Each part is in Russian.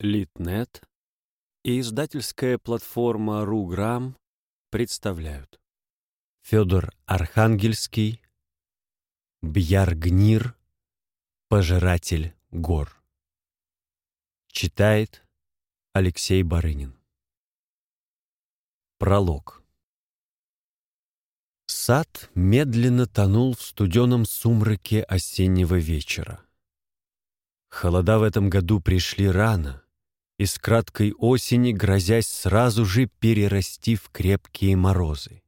Литнет и издательская платформа «Руграм» представляют. Федор Архангельский Бьяргнир Пожиратель гор. Читает Алексей Барынин. Пролог. Сад медленно тонул в студеном сумраке осеннего вечера. Холода в этом году пришли рано, из краткой осени грозясь сразу же перерасти в крепкие морозы.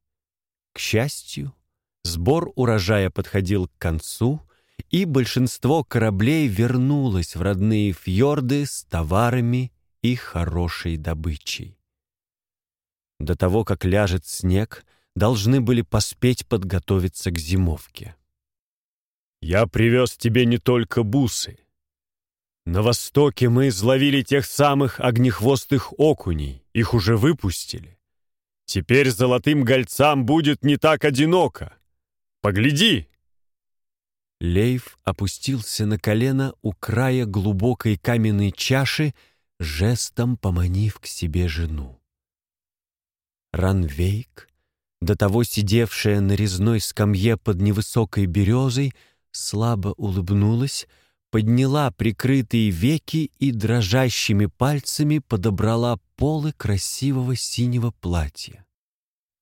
К счастью, сбор урожая подходил к концу, и большинство кораблей вернулось в родные фьорды с товарами и хорошей добычей. До того, как ляжет снег, должны были поспеть подготовиться к зимовке. «Я привез тебе не только бусы. На востоке мы изловили тех самых огнехвостых окуней, их уже выпустили. Теперь золотым гольцам будет не так одиноко. Погляди!» Лейв опустился на колено у края глубокой каменной чаши, жестом поманив к себе жену. Ранвейк, до того сидевшая на резной скамье под невысокой березой, слабо улыбнулась, подняла прикрытые веки и дрожащими пальцами подобрала полы красивого синего платья.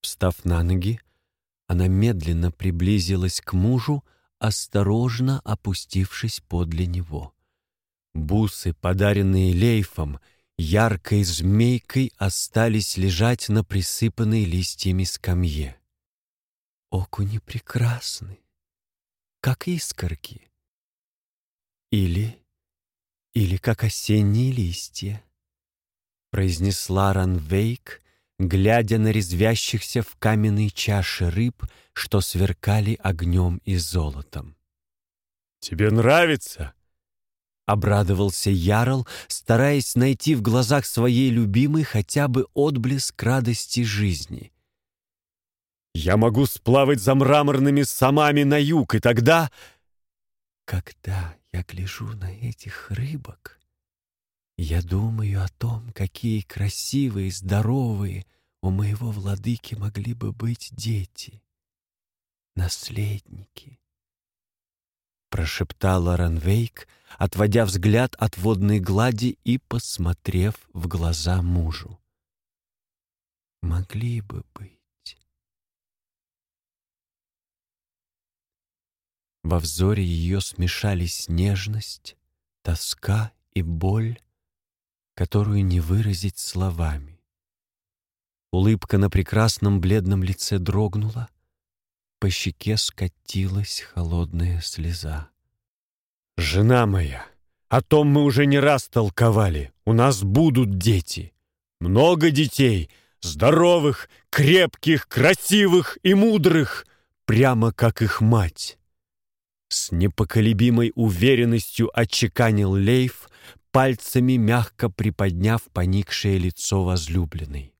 Встав на ноги, она медленно приблизилась к мужу, осторожно опустившись подле него. Бусы, подаренные Лейфом, яркой змейкой остались лежать на присыпанной листьями скамье. Окуни прекрасны, как искорки. Или, или как осенние листья, произнесла Ранвейк, глядя на резвящихся в каменной чаше рыб, что сверкали огнем и золотом. «Тебе нравится?» — обрадовался Ярл, стараясь найти в глазах своей любимой хотя бы отблеск радости жизни. «Я могу сплавать за мраморными самами на юг, и тогда...» «Когда я гляжу на этих рыбок, я думаю о том, какие красивые, здоровые у моего владыки могли бы быть дети, наследники. Прошептала Ранвейк, отводя взгляд от водной глади и посмотрев в глаза мужу. Могли бы быть. Во взоре ее смешались нежность, тоска и боль, которую не выразить словами. Улыбка на прекрасном бледном лице дрогнула, по щеке скатилась холодная слеза. «Жена моя, о том мы уже не раз толковали. У нас будут дети. Много детей, здоровых, крепких, красивых и мудрых, прямо как их мать. С непоколебимой уверенностью отчеканил Лейф, пальцами мягко приподняв поникшее лицо возлюбленной.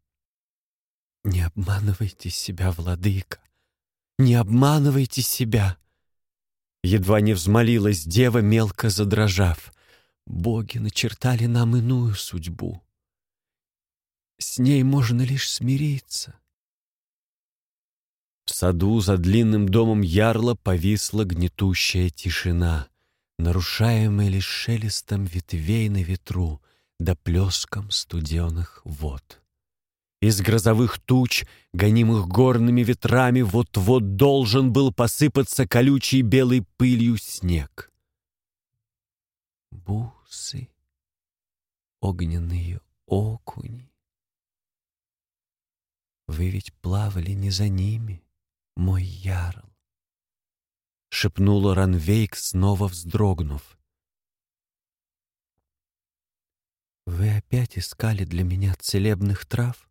«Не обманывайте себя, владыка! Не обманывайте себя!» Едва не взмолилась дева, мелко задрожав. «Боги начертали нам иную судьбу. С ней можно лишь смириться. В саду за длинным домом ярла повисла гнетущая тишина, нарушаемая лишь шелестом ветвей на ветру да плеском студеных вод. Из грозовых туч, гонимых горными ветрами, вот-вот должен был посыпаться колючей белой пылью снег. Бусы, огненные окуни. Вы ведь плавали не за ними, мой ярл!» Шепнула Ранвейк, снова вздрогнув. «Вы опять искали для меня целебных трав,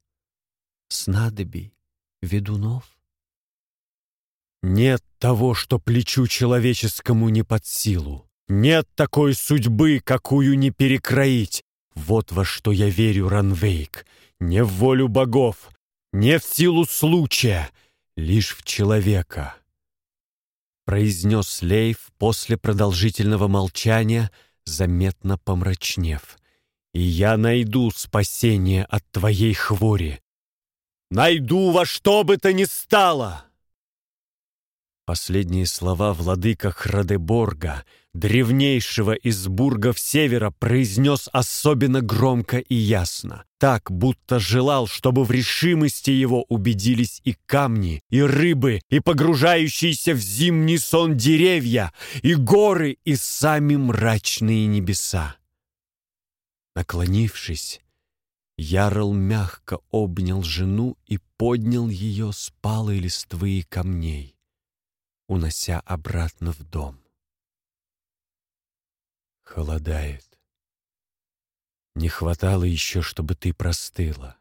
снадобий, ведунов?» «Нет того, что плечу человеческому не под силу. Нет такой судьбы, какую не перекроить. Вот во что я верю, Ранвейк. Не в волю богов, не в силу случая, лишь в человека», — произнес Лейв после продолжительного молчания, заметно помрачнев. и я найду спасение от твоей хвори. Найду во что бы то ни стало!» Последние слова владыка Храдеборга, древнейшего из бургов севера, произнес особенно громко и ясно, так, будто желал, чтобы в решимости его убедились и камни, и рыбы, и погружающиеся в зимний сон деревья, и горы, и сами мрачные небеса. Наклонившись, Ярл мягко обнял жену и поднял ее с палой листвы и камней унося обратно в дом. Холодает. Не хватало еще, чтобы ты простыла.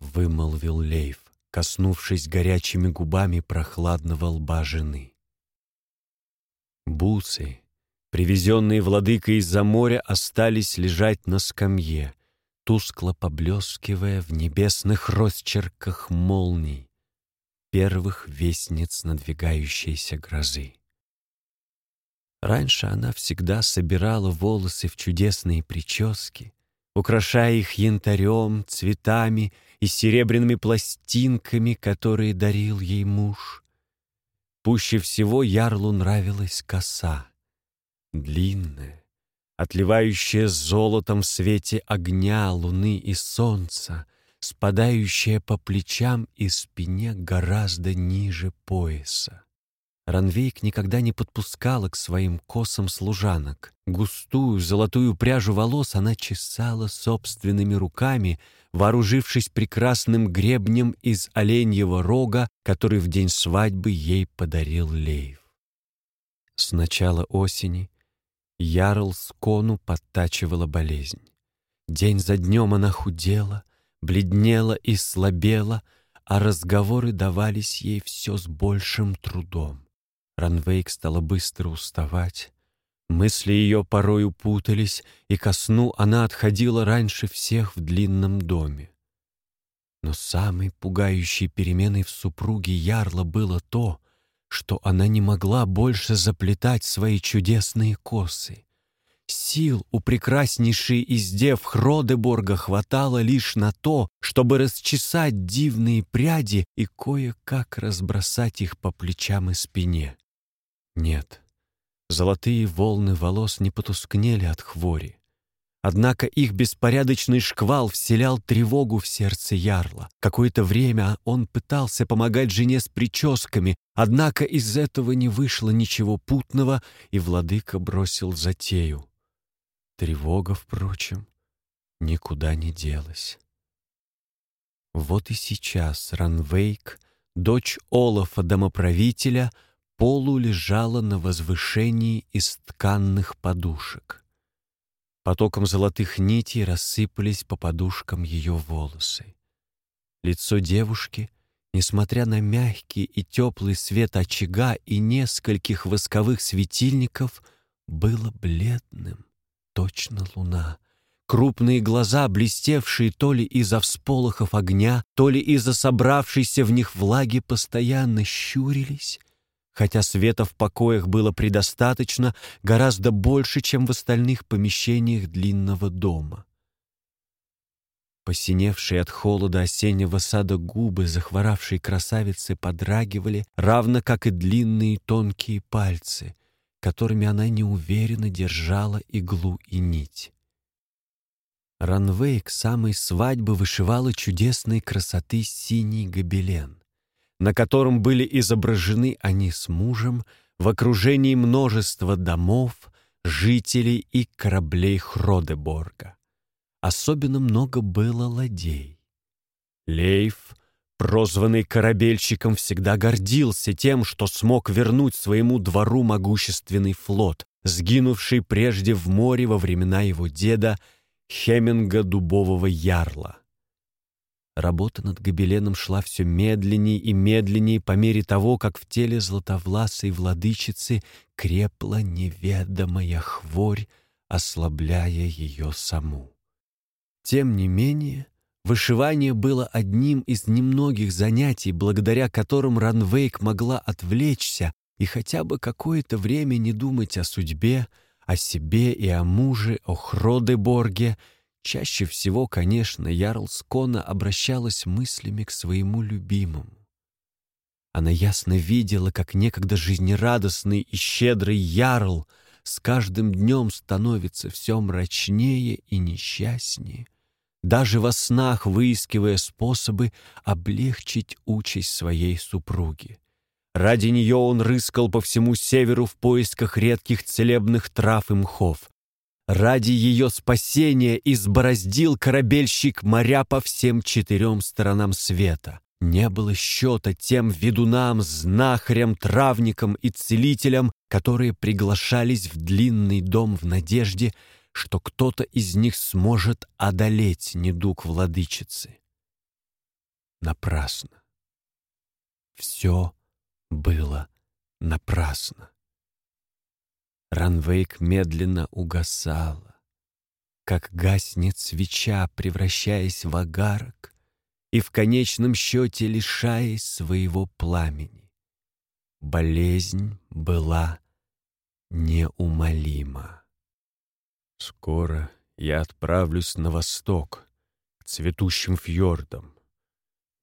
Вымолвил Лейв, коснувшись горячими губами прохладного лба жены. Бусы, привезенные владыкой из-за моря, остались лежать на скамье, тускло поблескивая в небесных росчерках молний, первых вестниц надвигающейся грозы. Раньше она всегда собирала волосы в чудесные прически, украшая их янтарем, цветами и серебряными пластинками, которые дарил ей муж. Пуще всего Ярлу нравилась коса, длинная, отливающая золотом в свете огня, луны и солнца, спадающая по плечам и спине гораздо ниже пояса. Ранвейк никогда не подпускала к своим косам служанок. Густую золотую пряжу волос она чесала собственными руками, вооружившись прекрасным гребнем из оленьего рога, который в день свадьбы ей подарил Лейв. С начала осени Ярл Скону подтачивала болезнь. День за днем она худела, бледнела и слабела, а разговоры давались ей все с большим трудом. Ранвейк стала быстро уставать. Мысли ее порою путались, и ко сну она отходила раньше всех в длинном доме. Но самой пугающей переменой в супруге Ярла было то, что она не могла больше заплетать свои чудесные косы. Сил у прекраснейшей из дев Хродеборга хватало лишь на то, чтобы расчесать дивные пряди и кое-как разбросать их по плечам и спине. Нет, золотые волны волос не потускнели от хвори. Однако их беспорядочный шквал вселял тревогу в сердце Ярла. Какое-то время он пытался помогать жене с прическами, однако из этого не вышло ничего путного, и владыка бросил затею. Тревога, впрочем, никуда не делась. Вот и сейчас Ранвейк, дочь Олафа домоправителя, полу лежала на возвышении из тканных подушек. Потоком золотых нитей рассыпались по подушкам ее волосы. Лицо девушки, несмотря на мягкий и теплый свет очага и нескольких восковых светильников, было бледным точно луна. Крупные глаза, блестевшие то ли из-за всполохов огня, то ли из-за собравшейся в них влаги, постоянно щурились, хотя света в покоях было предостаточно, гораздо больше, чем в остальных помещениях длинного дома. Посиневшие от холода осеннего сада губы захворавшей красавицы подрагивали, равно как и длинные тонкие пальцы — которыми она неуверенно держала иглу и нить. Ранвей к самой свадьбе вышивала чудесной красоты синий гобелен, на котором были изображены они с мужем в окружении множества домов, жителей и кораблей Хродеборга. Особенно много было ладей. Лейф Прозванный корабельщиком всегда гордился тем, что смог вернуть своему двору могущественный флот, сгинувший прежде в море во времена его деда Хеминга Дубового Ярла. Работа над гобеленом шла все медленнее и медленнее по мере того, как в теле златовласой владычицы крепла неведомая хворь, ослабляя ее саму. Тем не менее, Вышивание было одним из немногих занятий, благодаря которым Ранвейк могла отвлечься и хотя бы какое-то время не думать о судьбе, О себе и о муже, о Хродеборге. Чаще всего, конечно, Ярл Скона обращалась мыслями к своему любимому. Она ясно видела, как некогда жизнерадостный и щедрый Ярл с каждым днем становится все мрачнее и несчастнее, даже во снах выискивая способы облегчить участь своей супруги. Ради нее он рыскал по всему северу в поисках редких целебных трав и мхов. Ради ее спасения избороздил корабельщик моря по всем четырем сторонам света. Не было счета тем ведунам, знахарям, травникам и целителям, которые приглашались в длинный дом в надежде, что кто-то из них сможет одолеть недуг владычицы. Напрасно. Все было напрасно. Ранвейк медленно угасала, как гаснет свеча, превращаясь в агарок и в конечном счете лишаясь своего пламени. Болезнь была неумолима. Скоро я отправлюсь на восток, к цветущим фьордам,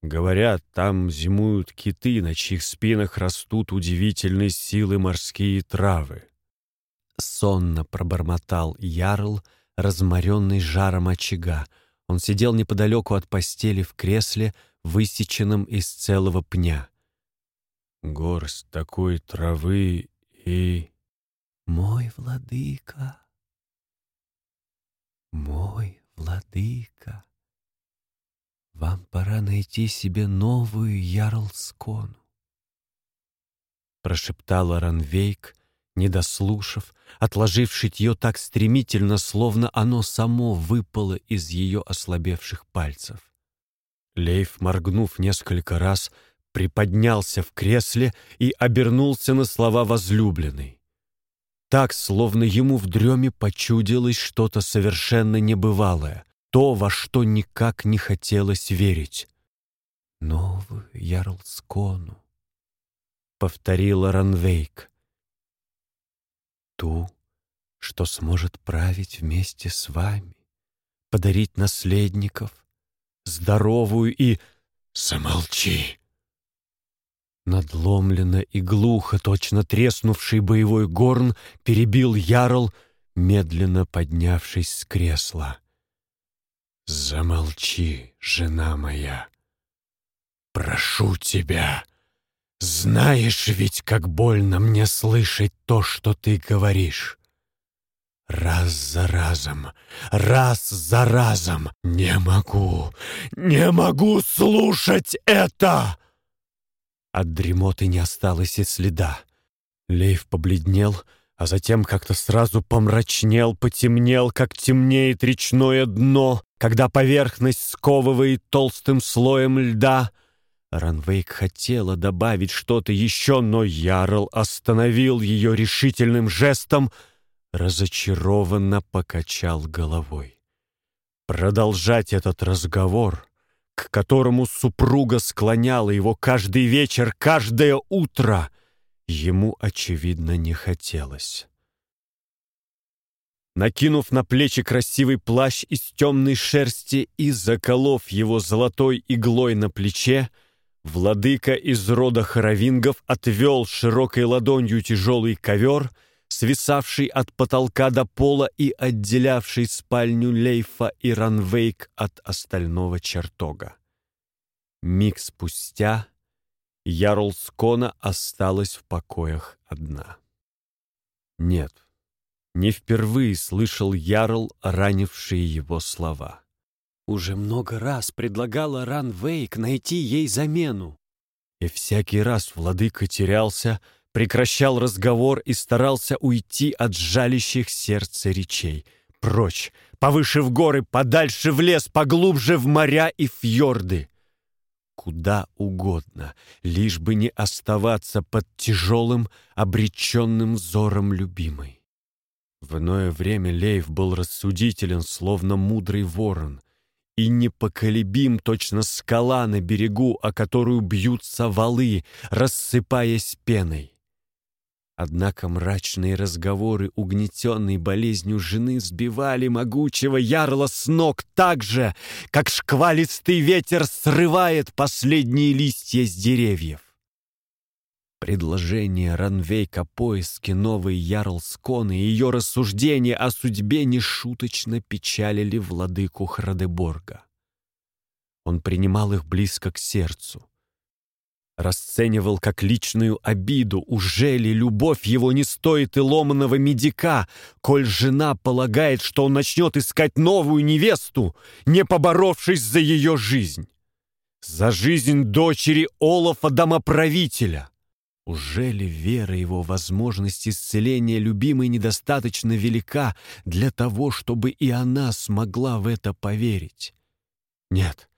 Говорят, там зимуют киты, на чьих спинах растут удивительные силы морские травы. Сонно пробормотал Ярл, разморенный жаром очага. Он сидел неподалеку от постели в кресле, высеченном из целого пня. Горсть такой травы и... Мой владыка, мой владыка. Вам пора найти себе новую Ярлскону. Прошептала Ранвейк, не дослушав, отложив шитье так стремительно, словно оно само выпало из ее ослабевших пальцев. Лейф, моргнув несколько раз, приподнялся в кресле и обернулся на слова возлюбленной. Так, словно ему в дреме почудилось что-то совершенно небывалое, то, во что никак не хотелось верить. «Новую Ярлскону», — повторила Ранвейк. «Ту, что сможет править вместе с вами, подарить наследников, здоровую и... Замолчи!» Надломленно и глухо, точно треснувший боевой горн, перебил Ярл, медленно поднявшись с кресла. «Замолчи, жена моя! Прошу тебя! Знаешь ведь, как больно мне слышать то, что ты говоришь!» Раз за разом, раз за разом не могу, не могу слушать это!» От дремоты не осталось и следа. Лейв побледнел, а затем как-то сразу помрачнел, потемнел, как темнеет речное дно, когда поверхность сковывает толстым слоем льда. Ранвейк хотела добавить что-то еще, но Ярл остановил ее решительным жестом, разочарованно покачал головой. Продолжать этот разговор, к которому супруга склоняла его каждый вечер, каждое утро, ему, очевидно, не хотелось. Накинув на плечи красивый плащ из темной шерсти и заколов его золотой иглой на плече, владыка из рода хоровингов отвел широкой ладонью тяжелый ковер, свисавший от потолка до пола и отделявший спальню Лейфа и Ранвейк от остального чертога. Миг спустя Ярл Скона осталась в покоях одна. Нет, не впервые слышал Ярл ранившие его слова. Уже много раз предлагала Ран Вейк найти ей замену. И всякий раз владыка терялся, прекращал разговор и старался уйти от жалящих сердце речей. Прочь, повыше в горы, подальше в лес, поглубже в моря и фьорды. Куда угодно, лишь бы не оставаться под тяжелым, обреченным взором любимой. В иное время Лейв был рассудителен, словно мудрый ворон, и непоколебим точно скала на берегу, о которую бьются валы, рассыпаясь пеной. Однако мрачные разговоры, угнетенной болезнью жены, сбивали могучего ярла с ног так же, как шквалистый ветер срывает последние листья с деревьев. Предложение Ранвейка о поиске новой Ярлсконы и ее рассуждения о судьбе нешуточно печалили владыку Храдеборга. Он принимал их близко к сердцу расценивал как личную обиду. Уже ли любовь его не стоит и ломаного медика, коль жена полагает, что он начнет искать новую невесту, не поборовшись за ее жизнь? За жизнь дочери Олафа домоправителя. Уже ли вера его возможность исцеления любимой недостаточно велика для того, чтобы и она смогла в это поверить? Нет,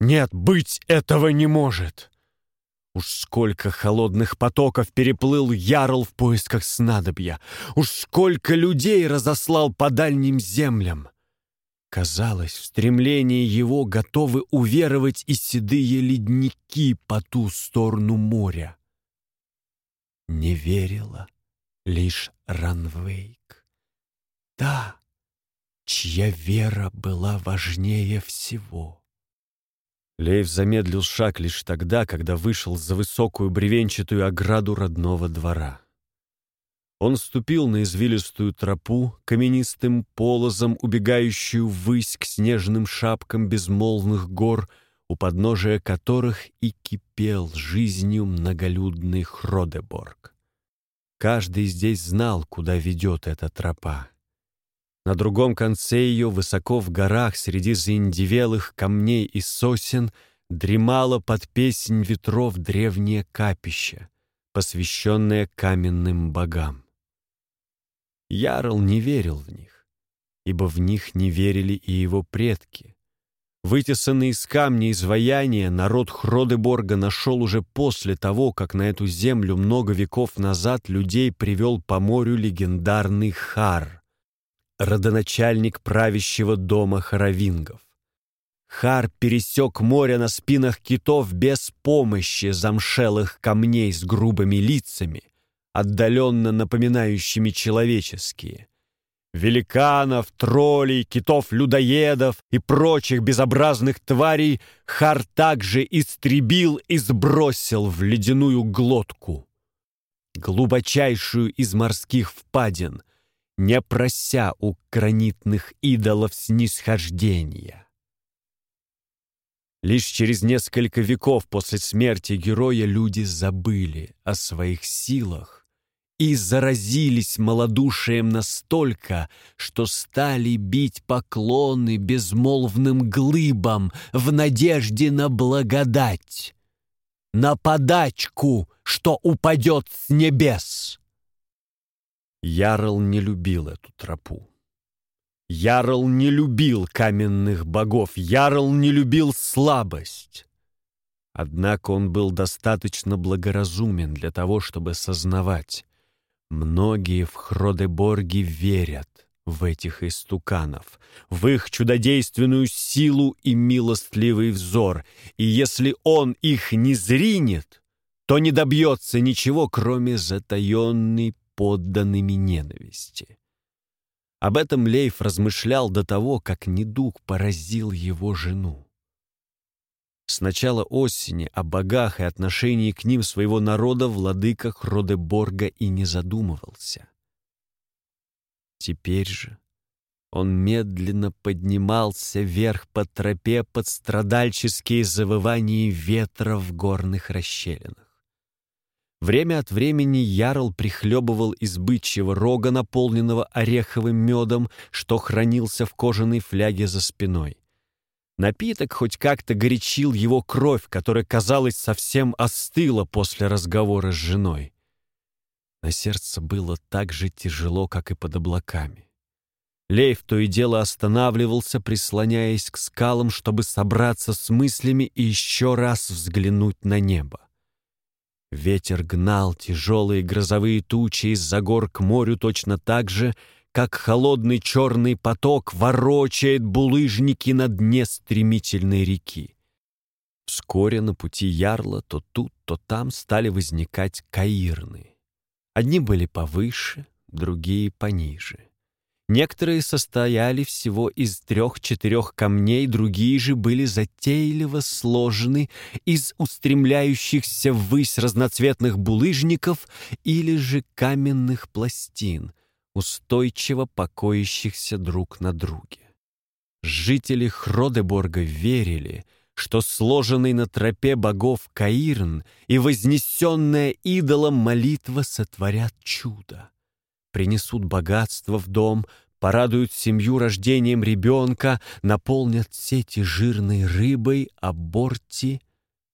нет, быть этого не может. Уж сколько холодных потоков переплыл Ярл в поисках снадобья! Уж сколько людей разослал по дальним землям! Казалось, в стремлении его готовы уверовать и седые ледники по ту сторону моря. Не верила лишь Ранвейк. Та, чья вера была важнее всего. Лейв замедлил шаг лишь тогда, когда вышел за высокую бревенчатую ограду родного двора. Он ступил на извилистую тропу, каменистым полозом, убегающую ввысь к снежным шапкам безмолвных гор, у подножия которых и кипел жизнью многолюдный Хродеборг. Каждый здесь знал, куда ведет эта тропа. На другом конце ее, высоко в горах, среди заиндивелых камней и сосен, дремало под песнь ветров древнее капище, посвященное каменным богам. Ярл не верил в них, ибо в них не верили и его предки. Вытесанный из камня изваяния народ Хродеборга нашел уже после того, как на эту землю много веков назад людей привел по морю легендарный Хар — родоначальник правящего дома хоровингов. Хар пересек море на спинах китов без помощи замшелых камней с грубыми лицами, отдаленно напоминающими человеческие. Великанов, троллей, китов-людоедов и прочих безобразных тварей Хар также истребил и сбросил в ледяную глотку. Глубочайшую из морских впадин — не прося у гранитных идолов снисхождения. Лишь через несколько веков после смерти героя люди забыли о своих силах и заразились малодушием настолько, что стали бить поклоны безмолвным глыбам в надежде на благодать, на подачку, что упадет с небес. Ярл не любил эту тропу. Ярл не любил каменных богов, Ярл не любил слабость. Однако он был достаточно благоразумен для того, чтобы сознавать. Многие в Хродеборге верят в этих истуканов, в их чудодейственную силу и милостливый взор, и если он их не зринет, то не добьется ничего, кроме затаенной подданными ненависти. Об этом Лейф размышлял до того, как недуг поразил его жену. С начала осени о богах и отношении к ним своего народа владыка Хродеборга и не задумывался. Теперь же он медленно поднимался вверх по тропе под страдальческие завывания ветра в горных расщелинах. Время от времени Ярл прихлебывал из бычьего рога, наполненного ореховым медом, что хранился в кожаной фляге за спиной. Напиток хоть как-то горячил его кровь, которая, казалось, совсем остыла после разговора с женой. На сердце было так же тяжело, как и под облаками. Лейв то и дело останавливался, прислоняясь к скалам, чтобы собраться с мыслями и еще раз взглянуть на небо. Ветер гнал тяжелые грозовые тучи из-за гор к морю точно так же, как холодный черный поток ворочает булыжники на дне стремительной реки. Вскоре на пути ярла то тут, то там стали возникать каирны. Одни были повыше, другие пониже. Некоторые состояли всего из трех-четырех камней, другие же были затейливо сложены из устремляющихся ввысь разноцветных булыжников или же каменных пластин, устойчиво покоящихся друг на друге. Жители Хродеборга верили, что сложенный на тропе богов Каирн и вознесенная идолом молитва сотворят чудо. Принесут богатство в дом, порадуют семью рождением ребенка, наполнят сети жирной рыбой, а борти —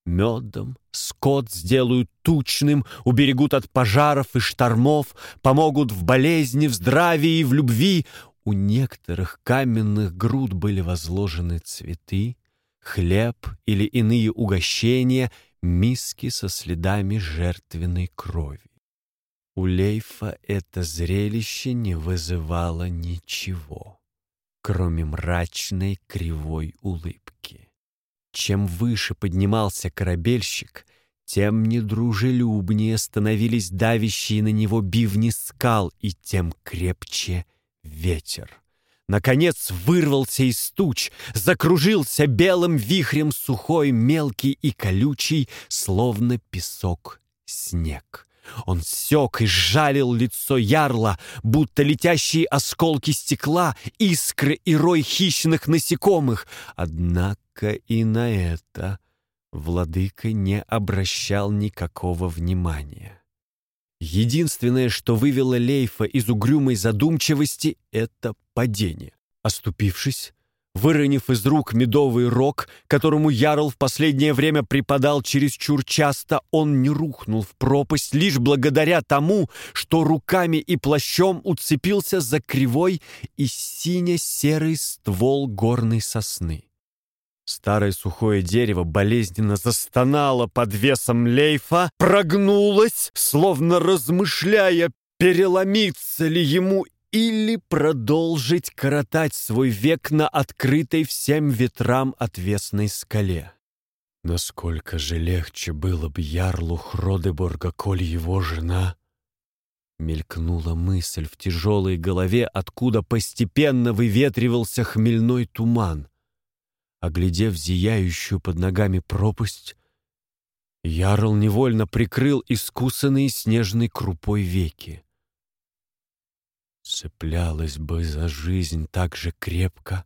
медом, скот сделают тучным, уберегут от пожаров и штормов, помогут в болезни, в здравии и в любви, у некоторых каменных груд были возложены цветы, хлеб или иные угощения, миски со следами жертвенной крови. У Лейфа это зрелище не вызывало ничего, кроме мрачной кривой улыбки. Чем выше поднимался корабельщик, тем недружелюбнее становились давящие на него бивни скал, и тем крепче — ветер. Наконец вырвался из туч, закружился белым вихрем сухой, мелкий и колючий, словно песок снег. Он сёк и жалил лицо ярла, будто летящие осколки стекла, искры и рой хищных насекомых. Однако и на это владыка не обращал никакого внимания. Единственное, что вывело Лейфа из угрюмой задумчивости, это падение. Оступившись, выронив из рук медовый рог, которому Ярл в последнее время припадал чересчур часто, он не рухнул в пропасть лишь благодаря тому, что руками и плащом уцепился за кривой и сине-серый ствол горной сосны. Старое сухое дерево болезненно застонало под весом лейфа, прогнулось, словно размышляя, переломиться ли ему или продолжить коротать свой век на открытой всем ветрам отвесной скале. Насколько же легче было бы ярлу Хродеборга, коль его жена... Мелькнула мысль в тяжелой голове, откуда постепенно выветривался хмельной туман — Оглядев зияющую под ногами пропасть, Ярл невольно прикрыл искусанные снежной крупой веки. Цеплялась бы за жизнь так же крепко,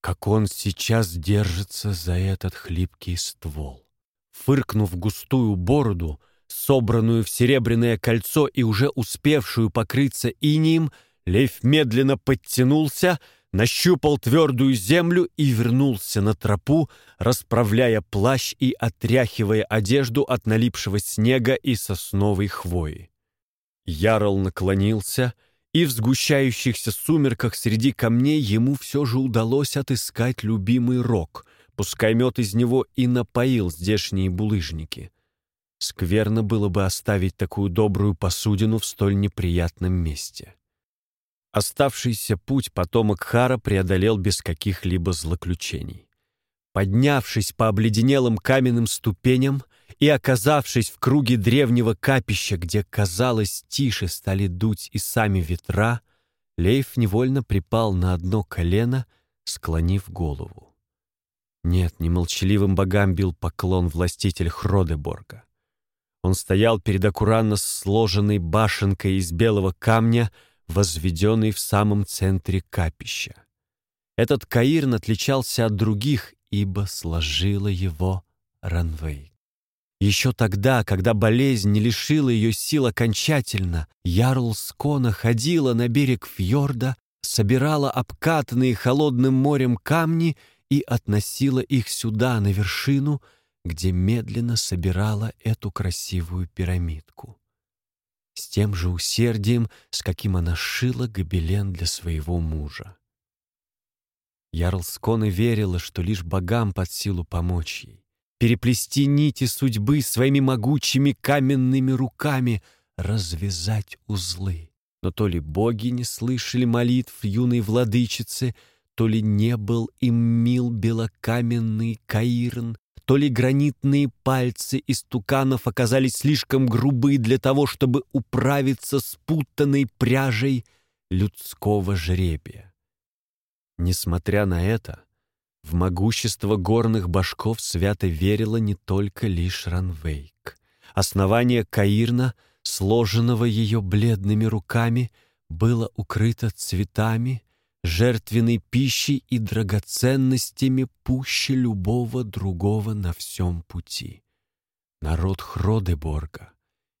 как он сейчас держится за этот хлипкий ствол. Фыркнув густую бороду, собранную в серебряное кольцо и уже успевшую покрыться инием, Лев медленно подтянулся — нащупал твердую землю и вернулся на тропу, расправляя плащ и отряхивая одежду от налипшего снега и сосновой хвои. Ярл наклонился, и в сгущающихся сумерках среди камней ему все же удалось отыскать любимый рог, пускай мед из него и напоил здешние булыжники. Скверно было бы оставить такую добрую посудину в столь неприятном месте. Оставшийся путь потомок Хара преодолел без каких-либо злоключений. Поднявшись по обледенелым каменным ступеням и оказавшись в круге древнего капища, где, казалось, тише стали дуть и сами ветра, Лейф невольно припал на одно колено, склонив голову. Нет, не молчаливым богам бил поклон властитель Хродеборга. Он стоял перед аккуратно сложенной башенкой из белого камня, возведенный в самом центре капища. Этот Каирн отличался от других, ибо сложила его Ранвей. Еще тогда, когда болезнь не лишила ее сил окончательно, Ярл Скона ходила на берег фьорда, собирала обкатанные холодным морем камни и относила их сюда, на вершину, где медленно собирала эту красивую пирамидку с тем же усердием, с каким она шила гобелен для своего мужа. Ярлскона верила, что лишь богам под силу помочь ей, переплести нити судьбы своими могучими каменными руками, развязать узлы. Но то ли боги не слышали молитв юной владычицы, то ли не был им мил белокаменный Каирн, то ли гранитные пальцы истуканов оказались слишком грубы для того, чтобы управиться с путанной пряжей людского жребия. Несмотря на это, в могущество горных башков свято верила не только лишь Ранвейк. Основание Каирна, сложенного ее бледными руками, было укрыто цветами, жертвенной пищей и драгоценностями пуще любого другого на всем пути. Народ Хродеборга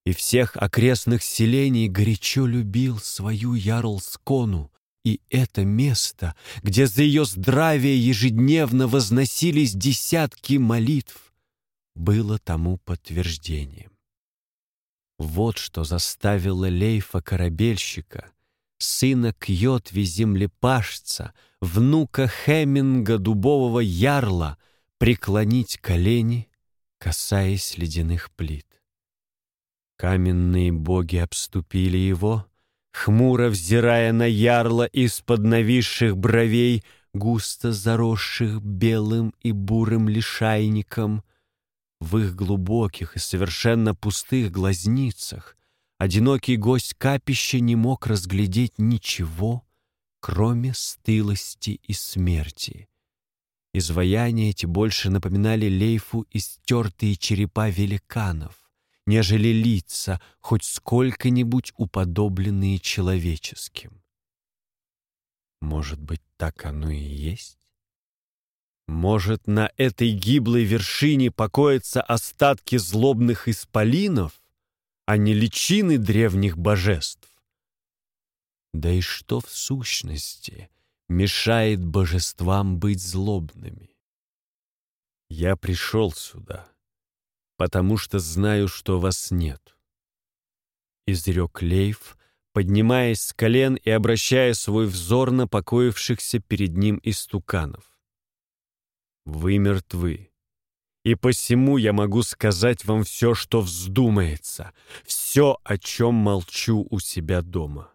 и всех окрестных селений горячо любил свою Ярлскону, и это место, где за ее здравие ежедневно возносились десятки молитв, было тому подтверждением. Вот что заставило Лейфа-корабельщика сына Кьотви землепашца, внука Хеминга дубового ярла, преклонить колени, касаясь ледяных плит. Каменные боги обступили его, хмуро взирая на ярла из-под нависших бровей, густо заросших белым и бурым лишайником. В их глубоких и совершенно пустых глазницах одинокий гость капища не мог разглядеть ничего, кроме стылости и смерти. Изваяния эти больше напоминали Лейфу истертые черепа великанов, нежели лица, хоть сколько-нибудь уподобленные человеческим. Может быть, так оно и есть? Может, на этой гиблой вершине покоятся остатки злобных исполинов, а не личины древних божеств. Да и что в сущности мешает божествам быть злобными? Я пришел сюда, потому что знаю, что вас нет. Изрек Лейф, поднимаясь с колен и обращая свой взор на покоившихся перед ним истуканов. Вы мертвы. И посему я могу сказать вам все, что вздумается, все, о чем молчу у себя дома».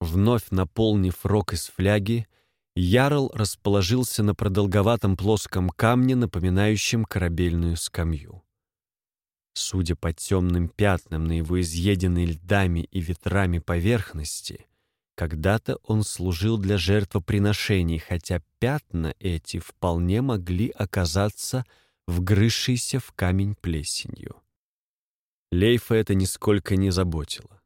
Вновь наполнив рог из фляги, Ярл расположился на продолговатом плоском камне, напоминающем корабельную скамью. Судя по темным пятнам на его изъеденной льдами и ветрами поверхности, когда-то он служил для жертвоприношений, хотя пятна эти вполне могли оказаться вгрызшейся в камень плесенью. Лейфа это нисколько не заботило.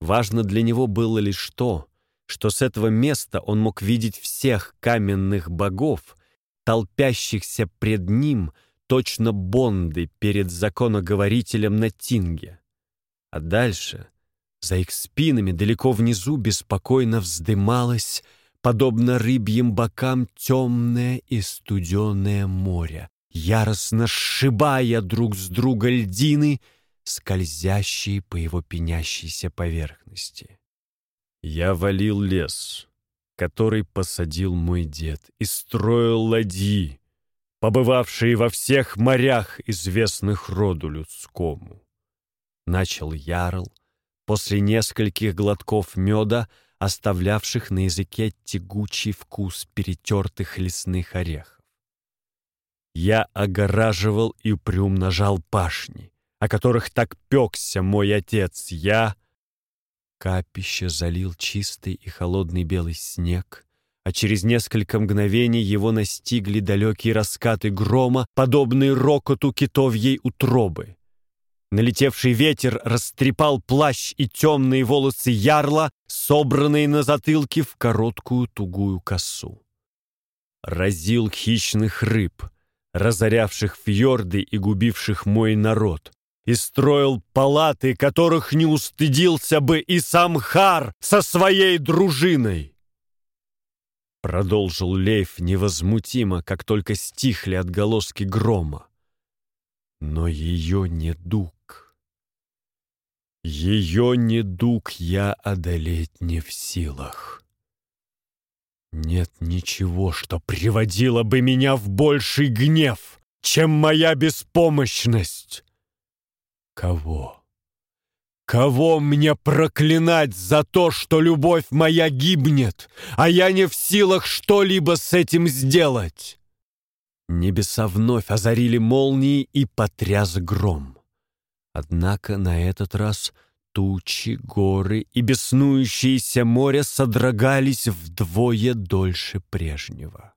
Важно для него было лишь то, что с этого места он мог видеть всех каменных богов, толпящихся пред ним, точно бонды перед законоговорителем на Тинге. А дальше, за их спинами, далеко внизу, беспокойно вздымалось, подобно рыбьим бокам, темное и студеное море, яростно сшибая друг с друга льдины, скользящие по его пенящейся поверхности. Я валил лес, который посадил мой дед, и строил ладьи, побывавшие во всех морях, известных роду людскому. Начал Ярл после нескольких глотков меда, оставлявших на языке тягучий вкус перетертых лесных орехов. Я огораживал и приумножал пашни, о которых так пекся мой отец. Я... Капище залил чистый и холодный белый снег, а через несколько мгновений его настигли далекие раскаты грома, подобные рокоту китовьей утробы. Налетевший ветер растрепал плащ и темные волосы ярла, собранные на затылке в короткую тугую косу. Разил хищных рыб — разорявших фьорды и губивших мой народ, и строил палаты, которых не устыдился бы и сам Хар со своей дружиной. Продолжил Лейф невозмутимо, как только стихли отголоски грома. Но ее недуг, ее недуг я одолеть не в силах. Нет ничего, что приводило бы меня в больший гнев, чем моя беспомощность. Кого? Кого мне проклинать за то, что любовь моя гибнет, а я не в силах что-либо с этим сделать? Небеса вновь озарили молнии и потряс гром. Однако на этот раз тучи, горы и беснующееся море содрогались вдвое дольше прежнего.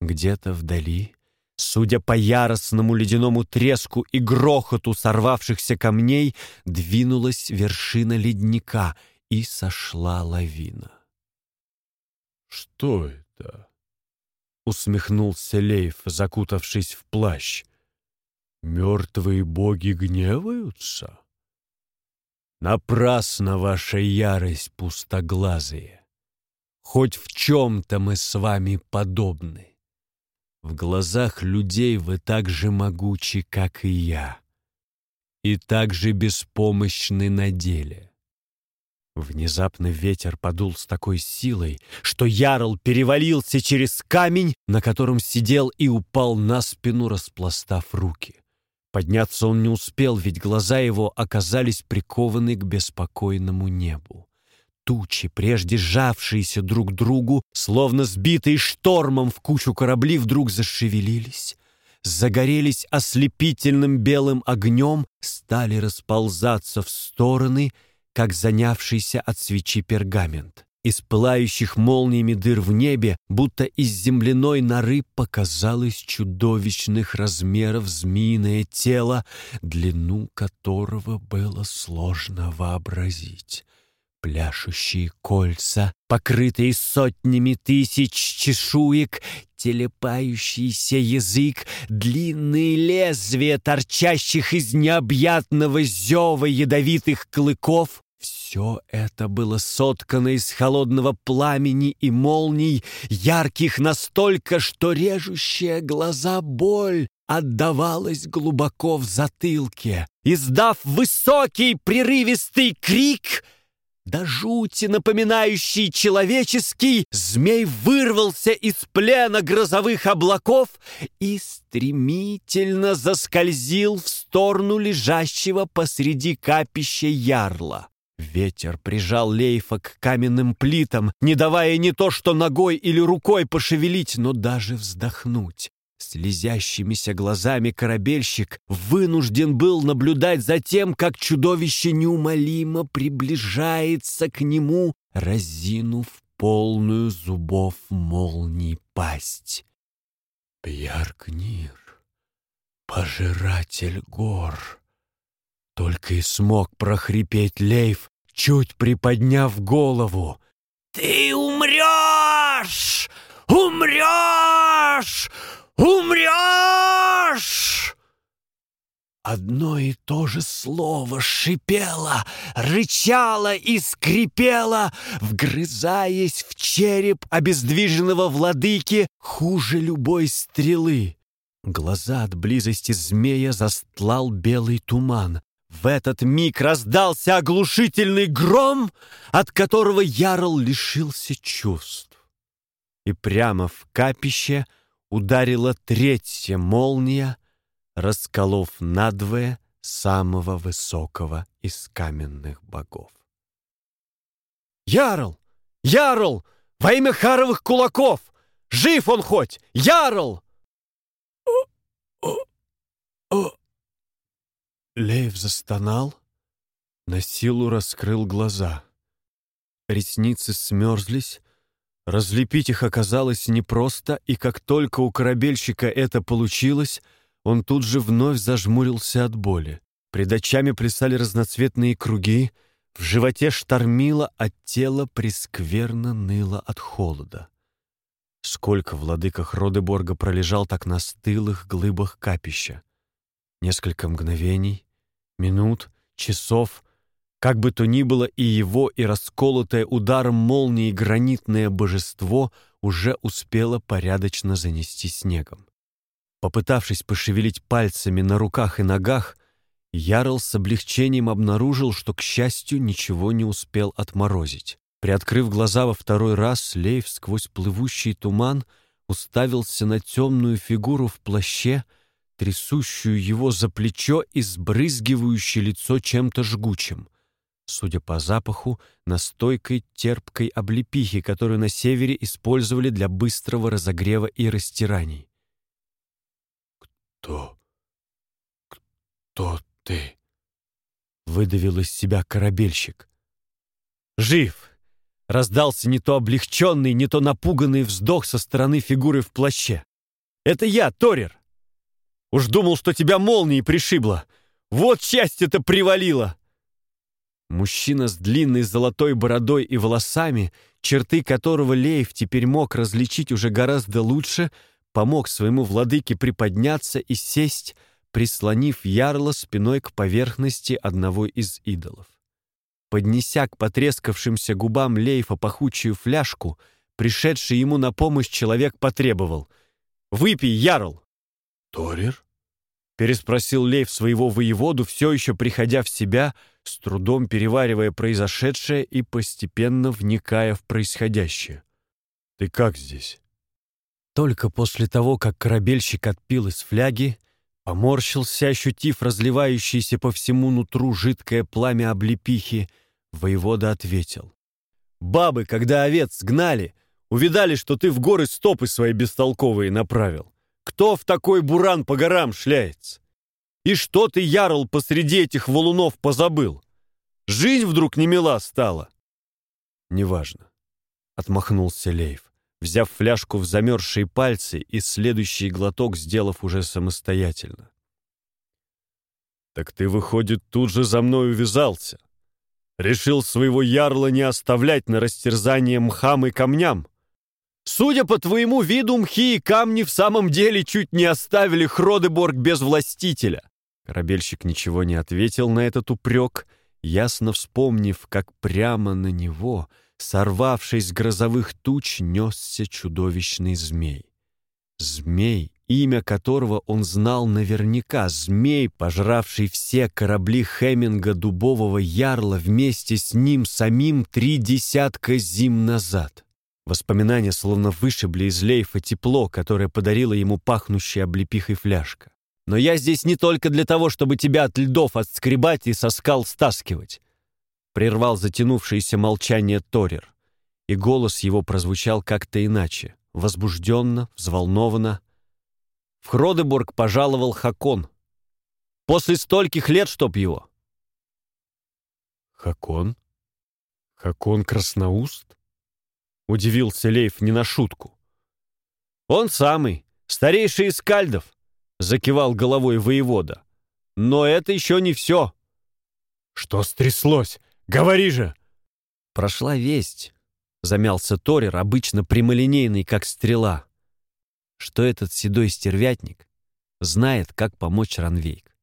Где-то вдали, судя по яростному ледяному треску и грохоту сорвавшихся камней, двинулась вершина ледника и сошла лавина. «Что это?» — усмехнулся Лейф, закутавшись в плащ. «Мертвые боги гневаются?» «Напрасно ваша ярость, пустоглазые! Хоть в чем-то мы с вами подобны. В глазах людей вы так же могучи, как и я, и так же беспомощны на деле. Внезапно ветер подул с такой силой, что Ярл перевалился через камень, на котором сидел и упал на спину, распластав руки. Подняться он не успел, ведь глаза его оказались прикованы к беспокойному небу. Тучи, прежде сжавшиеся друг к другу, словно сбитые штормом в кучу корабли, вдруг зашевелились, загорелись ослепительным белым огнем, стали расползаться в стороны — как занявшийся от свечи пергамент. Из пылающих молниями дыр в небе, будто из земляной норы, показалось чудовищных размеров змеиное тело, длину которого было сложно вообразить. Пляшущие кольца, покрытые сотнями тысяч чешуек, телепающийся язык, длинные лезвия, торчащих из необъятного зева ядовитых клыков, все это было соткано из холодного пламени и молний, ярких настолько, что режущая глаза боль отдавалась глубоко в затылке. Издав высокий прерывистый крик, до жути напоминающий человеческий, змей вырвался из плена грозовых облаков и стремительно заскользил в сторону лежащего посреди капища ярла. Ветер прижал Лейфа к каменным плитам, не давая не то что ногой или рукой пошевелить, но даже вздохнуть. Слезящимися глазами корабельщик вынужден был наблюдать за тем, как чудовище неумолимо приближается к нему, разинув полную зубов молний пасть. Пьяркнир, пожиратель гор, только и смог прохрипеть Лейф, чуть приподняв голову. «Ты умрешь! Умрешь! Умрешь!» Одно и то же слово шипело, рычало и скрипело, вгрызаясь в череп обездвиженного владыки хуже любой стрелы. Глаза от близости змея застлал белый туман. В этот миг раздался оглушительный гром, от которого Ярл лишился чувств. И прямо в капище ударила третья молния, расколов надвое самого высокого из каменных богов. «Ярл! Ярл! Во имя Харовых кулаков! Жив он хоть! Ярл!» Леев застонал, на силу раскрыл глаза. Ресницы смерзлись, разлепить их оказалось непросто, и как только у корабельщика это получилось, он тут же вновь зажмурился от боли. Пред очами плясали разноцветные круги, в животе штормило, а тело прескверно ныло от холода. Сколько владыках Родеборга пролежал так на стылых глыбах капища? Несколько мгновений, минут, часов, как бы то ни было, и его, и расколотое ударом молнии гранитное божество уже успело порядочно занести снегом. Попытавшись пошевелить пальцами на руках и ногах, Ярл с облегчением обнаружил, что, к счастью, ничего не успел отморозить. Приоткрыв глаза во второй раз, Лейв сквозь плывущий туман уставился на темную фигуру в плаще, трясущую его за плечо и сбрызгивающее лицо чем-то жгучим. Судя по запаху, настойкой терпкой облепихи, которую на севере использовали для быстрого разогрева и растираний. «Кто? Кто ты?» — выдавил из себя корабельщик. «Жив!» — раздался не то облегченный, не то напуганный вздох со стороны фигуры в плаще. «Это я, Торер! Уж думал, что тебя молнией пришибло! Вот счастье-то привалило!» Мужчина с длинной золотой бородой и волосами, черты которого Леев теперь мог различить уже гораздо лучше, помог своему владыке приподняться и сесть, прислонив ярло спиной к поверхности одного из идолов. Поднеся к потрескавшимся губам Лейфа пахучую фляжку, пришедший ему на помощь человек потребовал. «Выпей, ярл!» «Торир?» — переспросил Лейф своего воеводу, все еще приходя в себя, с трудом переваривая произошедшее и постепенно вникая в происходящее. «Ты как здесь?» Только после того, как корабельщик отпил из фляги, поморщился, ощутив разливающееся по всему нутру жидкое пламя облепихи, воевода ответил. «Бабы, когда овец гнали, увидали, что ты в горы стопы свои бестолковые направил. Кто в такой буран по горам шляется? И что ты, ярл, посреди этих валунов позабыл? Жизнь вдруг не мила стала?» «Неважно», — отмахнулся Лейв взяв фляжку в замерзшие пальцы и следующий глоток сделав уже самостоятельно. «Так ты, выходит, тут же за мной увязался. Решил своего ярла не оставлять на растерзание мхам и камням. Судя по твоему виду, мхи и камни в самом деле чуть не оставили Хродеборг без властителя». Корабельщик ничего не ответил на этот упрек, ясно вспомнив, как прямо на него — сорвавшись с грозовых туч, несся чудовищный змей. Змей, имя которого он знал наверняка, змей, пожравший все корабли Хеминга Дубового Ярла вместе с ним самим три десятка зим назад. Воспоминания словно вышибли из лейфа тепло, которое подарила ему пахнущая облепихой фляжка. «Но я здесь не только для того, чтобы тебя от льдов отскребать и со скал стаскивать прервал затянувшееся молчание Торер, и голос его прозвучал как-то иначе, возбужденно, взволнованно. В Хродебург пожаловал Хакон. После стольких лет, чтоб его. Хакон? Хакон Красноуст? Удивился Лейф не на шутку. Он самый, старейший из кальдов, закивал головой воевода. Но это еще не все. Что стряслось? Говори же!» Прошла весть, замялся Торер, обычно прямолинейный, как стрела, что этот седой стервятник знает, как помочь Ранвейк.